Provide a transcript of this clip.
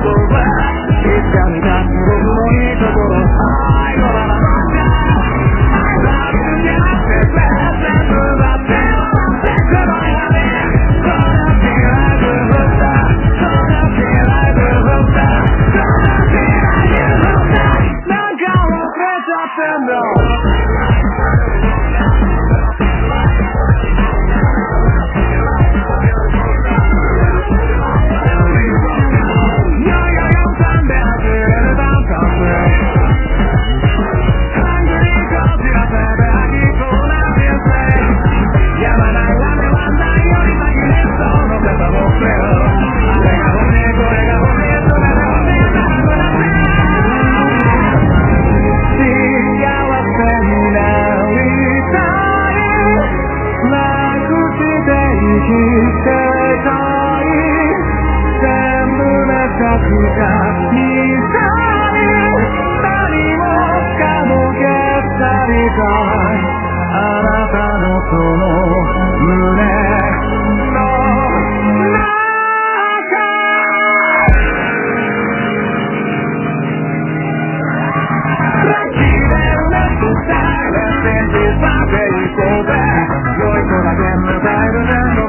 the Silent and desire, so that joy could have been the brighter than